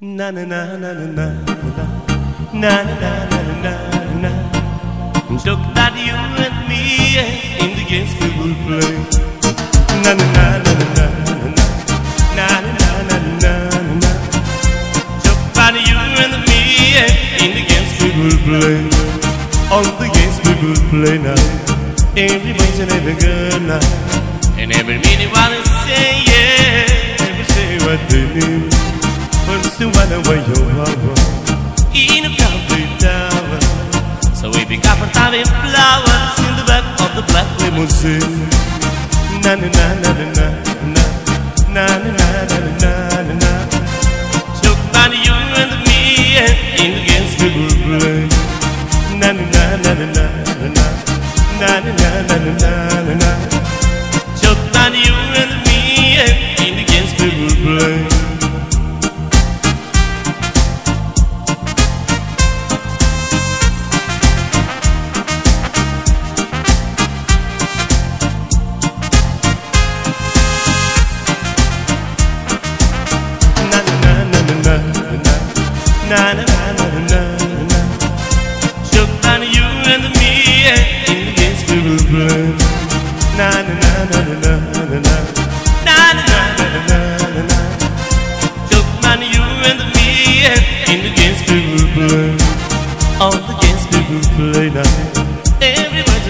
Na na na na na na na na na na na na Look that you and me in the games we will play. Na na na na na na na na na na na na Look that you and me in the games we will play. All the games we will play now. Every boy's and every girl now. And every minute while they say yeah, every say what they need. Still wonder where you are. In a complete tower. So we pick up and having flowers in the back of the black limousine. Na na na na na na na na na na na.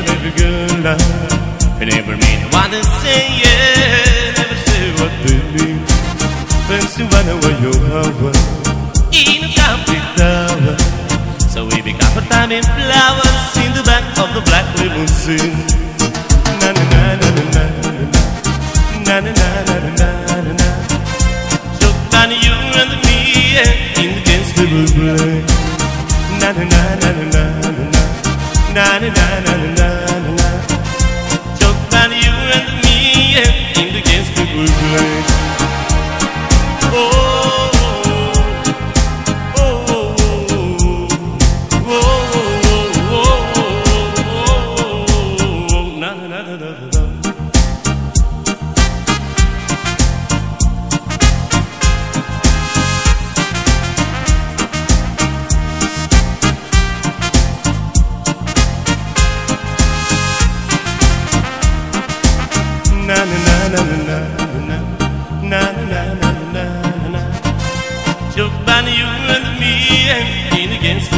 every girl and every man wanna say yeah. A time in flowers In the back of the black limousine Na na na na na na Na na na na na na na So funny you and me yeah, In the games we will play Na na na na na na na na Na na na na na na na na. Na Joke about you and me and in against the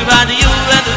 About you and